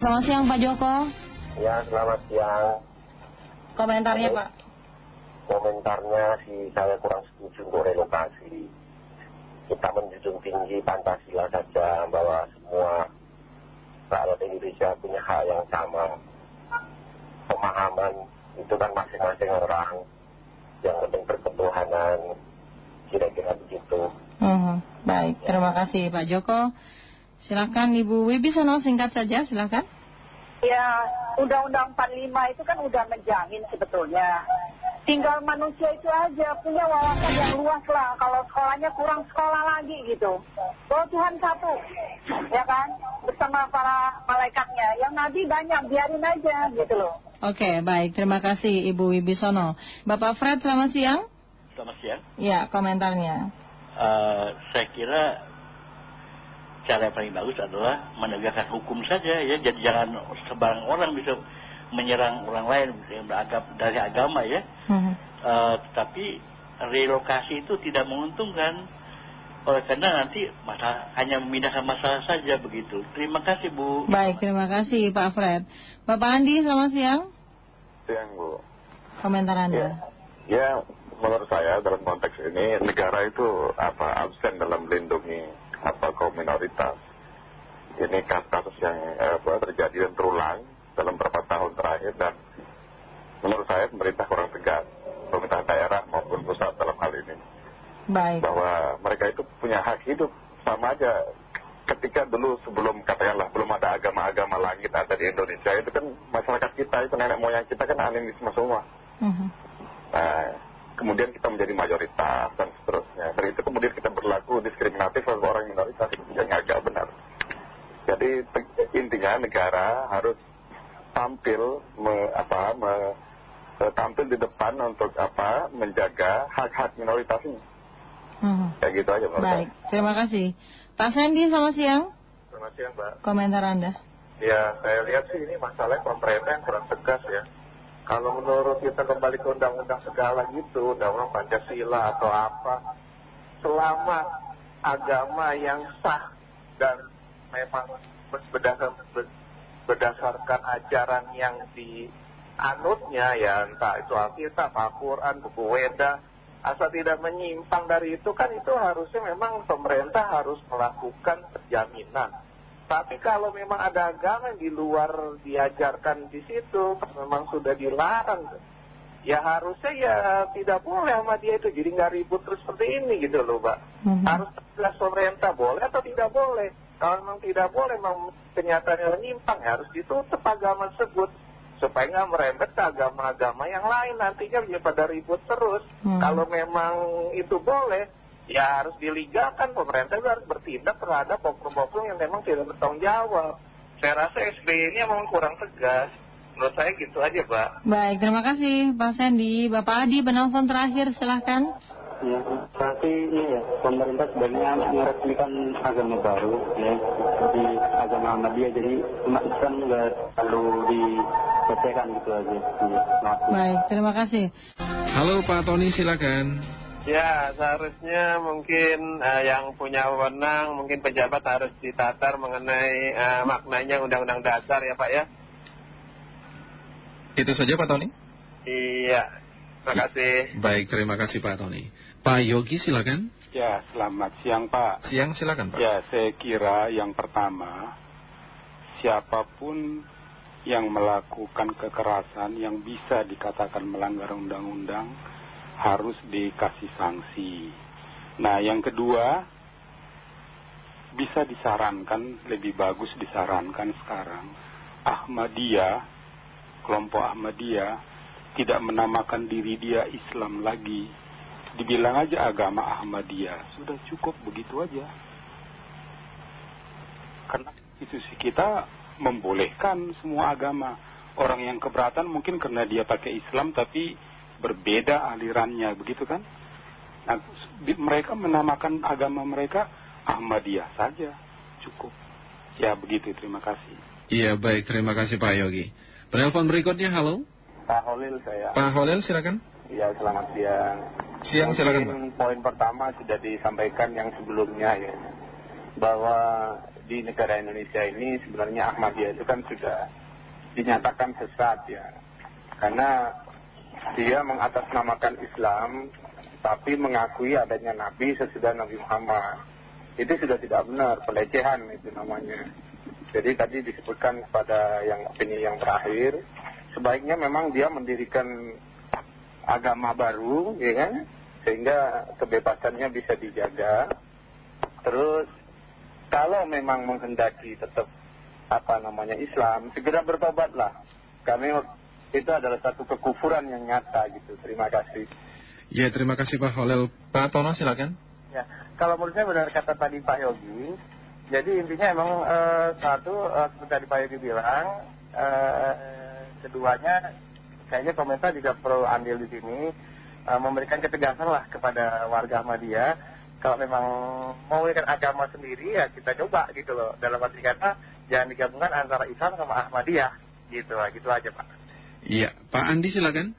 Selamat siang Pak Joko. Ya, selamat siang. Komentarnya Pak. Komentarnya sih saya kurang setuju untuk relokasi. Kita menjunjung tinggi Pancasila saja bahwa semua rakyat Indonesia punya hak yang sama. Pemahaman itu kan masing-masing orang. Yang penting berketuhanan. Kira-kira begitu. Hmm, baik, terima kasih Pak Joko. Silakan Ibu Wibisono singkat saja, silakan. Ya, Undang-Undang 45 itu kan udah menjamin sebetulnya. Tinggal manusia itu aja punya wawasan yang luas lah. Kalau sekolahnya kurang sekolah lagi gitu. Bahwa Tuhan satu, ya kan? Bersama para malaikatnya. Yang nabi banyak, biarin aja gitu loh. Oke, baik. Terima kasih Ibu Wibisono. Bapak Fred, selamat siang. Selamat siang. Ya, komentarnya. Uh, saya kira cara yang paling bagus adalah menegakkan hukum saja ya. Jadi jangan sebarang orang bisa menyerang orang lain yang beragam dari agama ya. Hmm. Uh, tetapi relokasi itu tidak menguntungkan oleh karena nanti masa, hanya memindahkan masalah saja begitu. Terima kasih Bu. Baik, terima kasih Pak Fred. Bapak Andi, selamat siang. Siang Bu. Komentar Anda. Ya, ya menurut saya dalam konteks ini negara itu apa absen dalam melindungi apa kaum minoritas. Ini kasus yang apa, terjadi dan terulang dalam beberapa tahun terakhir dan menurut saya pemerintah kurang tegas, pemerintah daerah maupun pusat dalam hal ini. Baik. Bahwa mereka itu punya hak hidup sama aja ketika dulu sebelum katakanlah belum ada agama-agama langit ada di Indonesia itu kan masyarakat kita itu nenek moyang kita kan animisme semua. Mhm. Nah, kemudian kita menjadi mayoritas dan seterusnya. Dari itu kemudian kita berlaku diskriminatif terhadap orang minoritas itu yang agak benar. Jadi intinya negara harus tampil me, apa, me, tampil di depan untuk apa menjaga hak-hak minoritas ini. Mhm. Kayak gitu aja menurut Baik, terima kasih. Pak Sandy, selamat siang. Selamat siang, Mbak. Komentar Anda. Ya, saya lihat sih ini masalahnya pemerintah yang kurang tegas ya. Kalau menurut kita kembali ke undang-undang segala gitu, undang-undang Pancasila atau apa, selama agama yang sah dan memang berdasar, berdasarkan ajaran yang dianutnya ya entah itu Alkitab, Al-Quran, buku Weda, asal tidak menyimpang dari itu kan itu harusnya memang pemerintah harus melakukan penjaminan. Tapi kalau memang ada agama yang di luar diajarkan di situ, memang sudah dilarang, ya harusnya ya tidak boleh sama dia itu. Jadi nggak ribut terus seperti ini gitu loh, Mbak. Mhm. Harus jelas pemerintah boleh atau tidak boleh. Kalau memang tidak boleh, memang kenyataannya menyimpang, ya harus ditutup agama tersebut. Supaya nggak merembet ke agama-agama yang lain. Nantinya ya pada ribut terus. Hmm. Kalau memang itu boleh, ya harus diligakan pemerintah juga harus bertindak terhadap oknum-oknum yang memang tidak bertanggung jawab. Saya rasa SBY ini memang kurang tegas. Menurut saya gitu aja, Pak. Baik, terima kasih Pak Sandy. Bapak Adi, penelpon terakhir, silahkan. Ya, berarti ini ya, pemerintah sebenarnya meresmikan agama baru ya, di agama Ahmadiyah, jadi umat Islam nggak perlu dilecehkan gitu aja. Ya. Baik, terima kasih. Halo Pak Tony silakan. Ya, seharusnya mungkin eh, yang punya wewenang, mungkin pejabat harus ditatar mengenai eh, maknanya undang-undang dasar ya Pak ya. Itu saja Pak Tony. Iya, terima kasih. Baik, terima kasih Pak Tony. Pak Yogi silakan. Ya, selamat siang Pak. Siang silakan Pak. Ya, saya kira yang pertama, siapa pun yang melakukan kekerasan yang bisa dikatakan melanggar undang-undang harus dikasih sanksi. Nah, yang kedua, bisa disarankan, lebih bagus disarankan sekarang, Ahmadiyah, kelompok Ahmadiyah, tidak menamakan diri dia Islam lagi. Dibilang aja agama Ahmadiyah, sudah cukup begitu aja. Karena institusi kita membolehkan semua agama. Orang yang keberatan mungkin karena dia pakai Islam tapi berbeda alirannya, begitu kan? Nah, mereka menamakan agama mereka Ahmadiyah saja, cukup. Ya begitu, terima kasih. Iya baik, terima kasih Pak Yogi. Penelpon berikutnya, halo. Pak Holil saya. Pak Holil silakan. Ya, selamat siang. Siang silakan Pak. Poin pertama sudah disampaikan yang sebelumnya ya. Bahwa di negara Indonesia ini sebenarnya Ahmadiyah itu kan sudah dinyatakan sesat ya. Karena dia mengatasnamakan Islam tapi mengakui adanya Nabi sesudah Nabi Muhammad. Itu sudah tidak benar, pelecehan itu namanya. Jadi tadi disebutkan pada yang opini yang terakhir, sebaiknya memang dia mendirikan agama baru, ya kan? Sehingga kebebasannya bisa dijaga. Terus kalau memang menghendaki tetap apa namanya Islam, segera bertobatlah. Karena itu adalah satu kekufuran yang nyata gitu. Terima kasih. Ya, terima kasih Pak Holil. Pak Tono silakan. Ya, kalau menurut saya benar kata tadi Pak Yogi, jadi intinya emang eh, satu eh, seperti tadi Pak Yogi bilang, eh, keduanya kayaknya pemerintah juga perlu andil di sini, memberikan ketegasan lah kepada warga Ahmadiyah. Kalau memang mau memberikan agama sendiri ya kita coba gitu loh. Dalam arti kata jangan digabungkan antara Islam sama Ahmadiyah gitu lah, gitu aja Pak. Iya, Pak Andi silakan.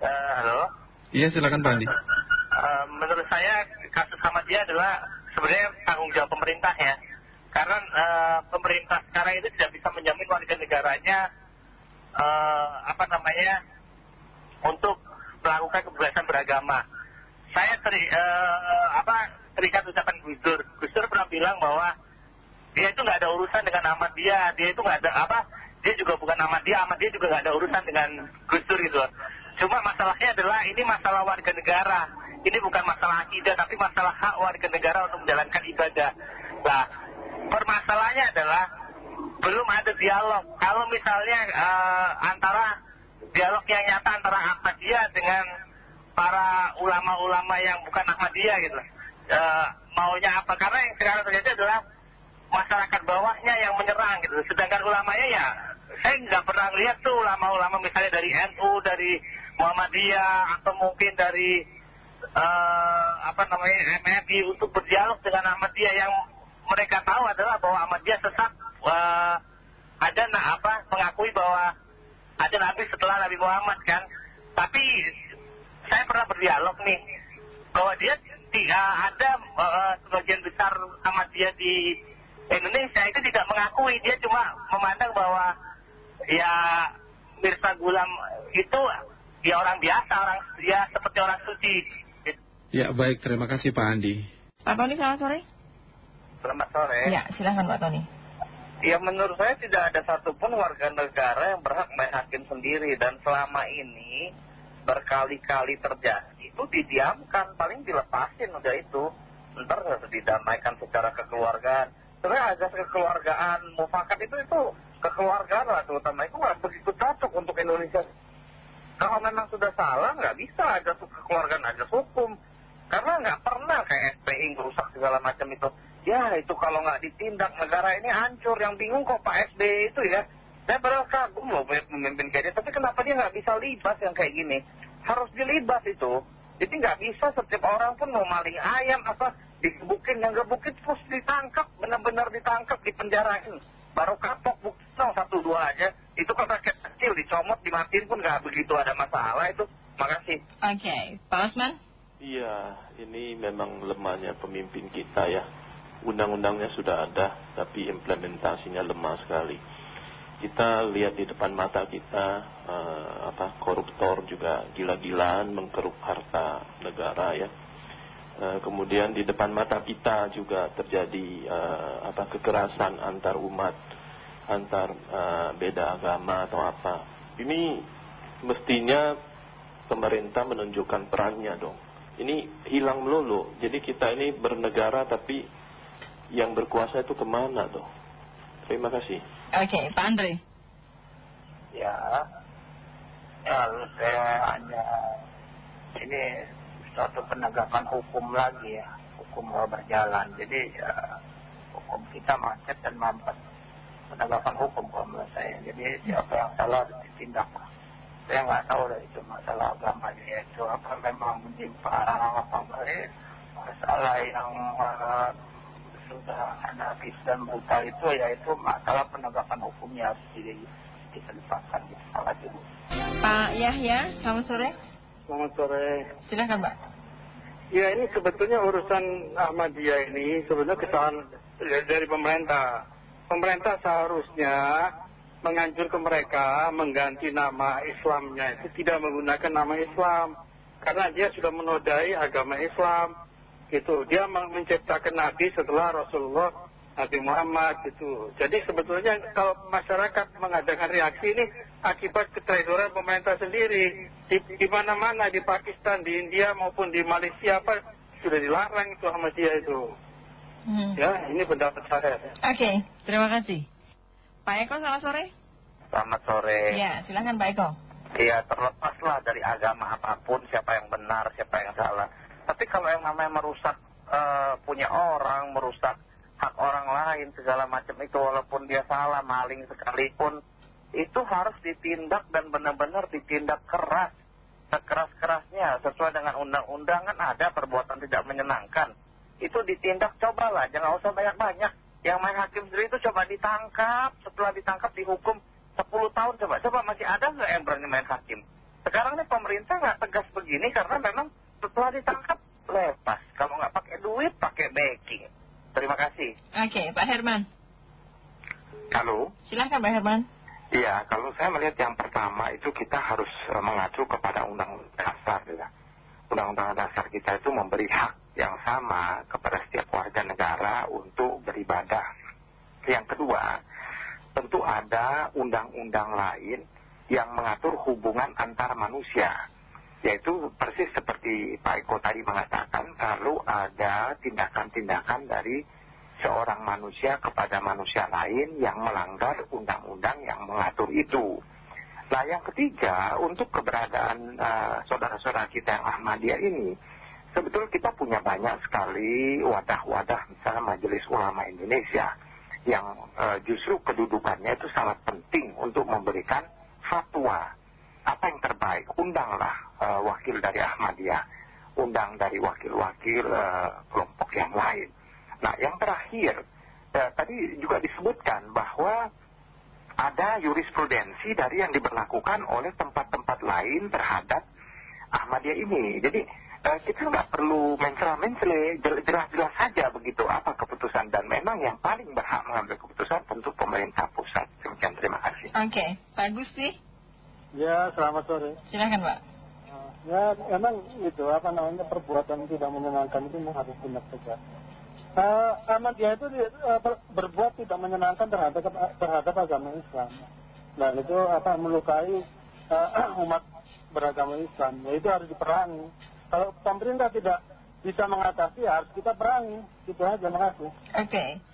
Eh, halo. Iya, silakan Pak Andi. Eh, menurut saya kasus Ahmadiyah adalah sebenarnya tanggung jawab pemerintah ya. Karena eh, pemerintah sekarang itu tidak bisa menjamin warga negaranya eh, apa namanya untuk melakukan kebebasan beragama. Saya teri, eh, apa, terikat ucapan Gus Dur. Gus Dur pernah bilang bahwa dia itu nggak ada urusan dengan Ahmadiyah, dia itu nggak ada apa, dia juga bukan Ahmadiyah, Ahmadiyah juga nggak ada urusan dengan Gus Dur gitu. Cuma masalahnya adalah ini masalah warga negara. Ini bukan masalah akidah, tapi masalah hak warga negara untuk menjalankan ibadah. Nah, permasalahannya adalah belum ada dialog. Kalau misalnya eh, antara dialog yang nyata antara Ahmadiyah dengan para ulama-ulama yang bukan Ahmadiyah gitu. Eh, maunya apa? Karena yang sekarang terjadi adalah masyarakat bawahnya yang menyerang gitu. Sedangkan ulamanya ya, saya nggak pernah lihat tuh ulama-ulama misalnya dari NU, dari Muhammadiyah, atau mungkin dari eh, apa namanya MFI untuk berdialog dengan Ahmadiyah yang mereka tahu adalah bahwa Ahmadiyah sesat eh, ada nah apa mengakui bahwa ada Nabi setelah Nabi Muhammad kan. Tapi saya pernah berdialog nih bahwa dia tidak ada eh, sebagian besar Ahmadiyah di Indonesia itu tidak mengakui dia cuma memandang bahwa ya Mirza Gulam itu ya orang biasa orang ya seperti orang suci Ya, baik. Terima kasih Pak Andi. Pak Tony, selamat sore. Selamat sore. Ya, silahkan Pak Tony. Ya menurut saya tidak ada satupun warga negara yang berhak main hakim sendiri dan selama ini berkali-kali terjadi itu didiamkan paling dilepasin udah itu ntar harus didamaikan secara kekeluargaan sebenarnya azas kekeluargaan mufakat itu itu kekeluargaan lah terutama. Itu nggak begitu cocok untuk Indonesia. Kalau memang sudah salah nggak bisa azas kekeluargaan azas hukum. Karena nggak pernah kayak SPI ngerusak segala macam itu. Ya itu kalau nggak ditindak negara ini hancur. Yang bingung kok Pak SBY itu ya. Saya padahal kagum loh memimpin kayak dia. Tapi kenapa dia nggak bisa libas yang kayak gini? Harus dilibas itu. Jadi nggak bisa setiap orang pun mau maling ayam apa digebukin yang gebukin terus ditangkap benar-benar ditangkap dipenjarain. Baru kapok bukti aja itu kalau rakyat kecil dicomot dimatiin pun nggak begitu ada masalah itu makasih Oke, Pak Osman. Iya, ini memang lemahnya pemimpin kita ya. Undang-undangnya sudah ada, tapi implementasinya lemah sekali. Kita lihat di depan mata kita, eh, apa koruptor juga gila-gilaan mengkeruk harta negara ya. Eh, kemudian di depan mata kita juga terjadi eh, apa kekerasan antar umat, antar eh, beda agama atau apa. Ini mestinya pemerintah menunjukkan perannya dong ini hilang melulu. Jadi kita ini bernegara tapi yang berkuasa itu ke mana tuh? Terima kasih. Oke, Pak Andre. Ya, ya saya hanya ini suatu penegakan hukum lagi ya, hukum mau berjalan. Jadi ya, hukum kita macet dan mampet. Penegakan hukum kalau menurut saya. Jadi siapa yang salah ditindak. Saya nggak tahu lah itu masalah agama dia itu apa memang menimpa apa enggak masalah yang uh, sudah anarkis dan brutal itu yaitu masalah penegakan hukumnya harus di, gitu. Terima kasih Bu. Pak Yahya, selamat sore. Selamat sore. Silakan Pak. Ya ini sebetulnya urusan Ahmadiyah ini sebenarnya kesalahan dari pemerintah. Pemerintah seharusnya menganjurkan mereka mengganti nama Islamnya itu tidak menggunakan nama Islam. Karena dia sudah menodai agama Islam. Gitu. Dia menciptakan Nabi setelah Rasulullah Nabi Muhammad gitu. Jadi sebetulnya kalau masyarakat mengadakan reaksi ini akibat ketraidoran pemerintah sendiri. Di, mana-mana di Pakistan, di India maupun di Malaysia apa sudah dilarang itu Ahmadiyah itu. Hmm. Ya, ini pendapat saya. Oke, terima kasih. Pak Eko, selamat sore. Selamat sore. Ya, silahkan Pak Eko. Iya, terlepaslah dari agama apa pun, siapa yang benar, siapa yang salah. Tapi kalau yang namanya merusak eh, punya orang, merusak hak orang lain, segala macam itu, walaupun dia salah, maling sekalipun, itu harus ditindak dan benar-benar ditindak keras. Sekeras-kerasnya, sesuai dengan undang-undang kan ada perbuatan tidak menyenangkan. Itu ditindak, cobalah, jangan usah banyak-banyak. Yang main hakim sendiri itu coba ditangkap, setelah ditangkap dihukum 10 tahun coba. Coba masih ada nggak yang berani main hakim? Sekarang nih pemerintah nggak tegas begini karena memang setelah ditangkap lepas. Kalau nggak pakai duit, pakai backing. Terima kasih. Oke, Pak Herman. Halo. Silahkan Pak Herman. Iya, kalau saya melihat yang pertama itu kita harus eh, mengacu kepada undang-undang dasar ya. Undang-undang dasar kita itu memberi hak yang sama kepada setiap warga negara untuk beribadah. Yang kedua, tentu ada undang-undang lain yang mengatur hubungan antar manusia. Yaitu persis seperti Pak Eko tadi mengatakan, kalau ada tindakan-tindakan dari seorang manusia kepada manusia lain yang melanggar undang-undang yang mengatur itu. Nah yang ketiga, untuk keberadaan eh, saudara-saudara kita yang Ahmadiyah ini, sebetulnya kita punya banyak sekali wadah-wadah misalnya Majelis Ulama Indonesia yang eh, justru kedudukannya itu sangat penting untuk memberikan fatwa. Apa yang terbaik? Undanglah eh, wakil dari Ahmadiyah, undang dari wakil-wakil kelompok yang lain. Nah yang terakhir, tadi juga disebutkan bahwa ada jurisprudensi dari yang diberlakukan oleh tempat-tempat lain terhadap Ahmadiyah ini. Jadi eh, kita nggak perlu mencela-mencele, jelas-jelas saja begitu apa keputusan. Dan memang yang paling berhak mengambil keputusan tentu pemerintah pusat. Demikian, terima kasih. Oke, Pak Gusti. Ya, selamat sore. Silakan Pak. Ya, emang itu apa namanya perbuatan tidak menyenangkan itu harus tindak tegas. Uh, Ahmadiyah itu uh, ber, berbuat tidak menyenangkan terhadap terhadap agama Islam. Dan itu apa melukai uh, umat beragama Islam. Ya, itu harus diperangi. Kalau pemerintah tidak bisa mengatasi, ya harus kita perangi. Itu aja, makasih. Oke.